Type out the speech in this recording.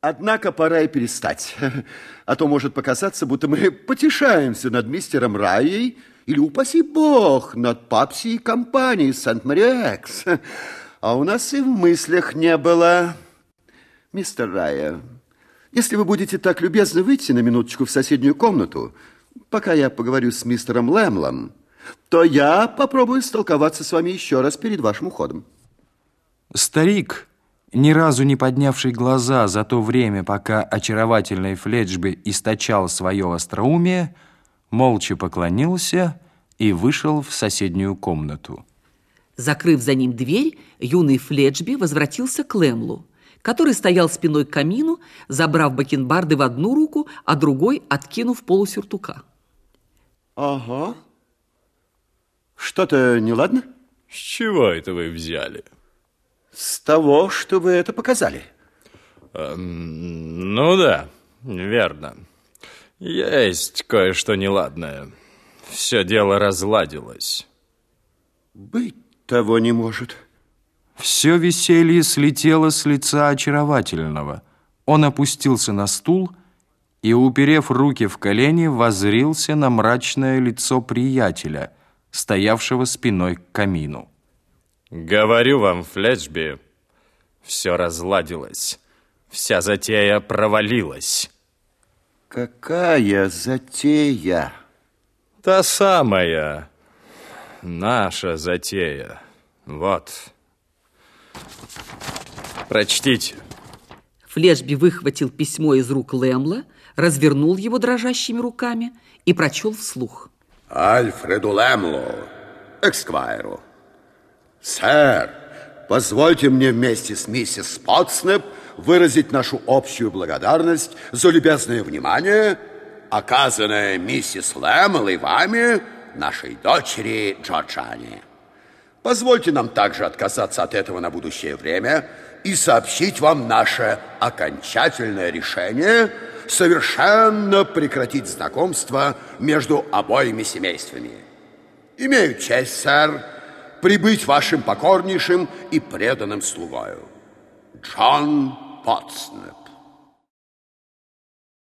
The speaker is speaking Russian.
Однако пора и перестать. А то может показаться, будто мы потешаемся над мистером Райей или, упаси бог, над Папси и компанией Сент-Мариэкс. А у нас и в мыслях не было. Мистер Райя, если вы будете так любезны выйти на минуточку в соседнюю комнату, пока я поговорю с мистером Лэмлом, то я попробую столковаться с вами еще раз перед вашим уходом. Старик ни разу не поднявший глаза за то время, пока очаровательный Фледжби источал свое остроумие, молча поклонился и вышел в соседнюю комнату. Закрыв за ним дверь, юный Фледжби возвратился к Лемлу, который стоял спиной к камину, забрав бакенбарды в одну руку, а другой откинув полусюртука. Ага. Что-то неладно? С чего это вы взяли? С того, что вы это показали. Эм, ну да, верно. Есть кое-что неладное. Все дело разладилось. Быть того не может. Все веселье слетело с лица очаровательного. Он опустился на стул и, уперев руки в колени, возрился на мрачное лицо приятеля, стоявшего спиной к камину. Говорю вам, Флетчби, все разладилось. Вся затея провалилась. Какая затея? Та самая. Наша затея. Вот. Прочтите. Флешби выхватил письмо из рук Лэмла, развернул его дрожащими руками и прочел вслух. Альфреду Лэмлу, эксквайру. Сэр, позвольте мне вместе с миссис Спотснеп выразить нашу общую благодарность за любезное внимание, оказанное миссис Лэмл и вами, нашей дочери Джорджане. Позвольте нам также отказаться от этого на будущее время и сообщить вам наше окончательное решение совершенно прекратить знакомство между обоими семействами. Имею честь, сэр, прибыть вашим покорнейшим и преданным слугою. Джон Потснеп.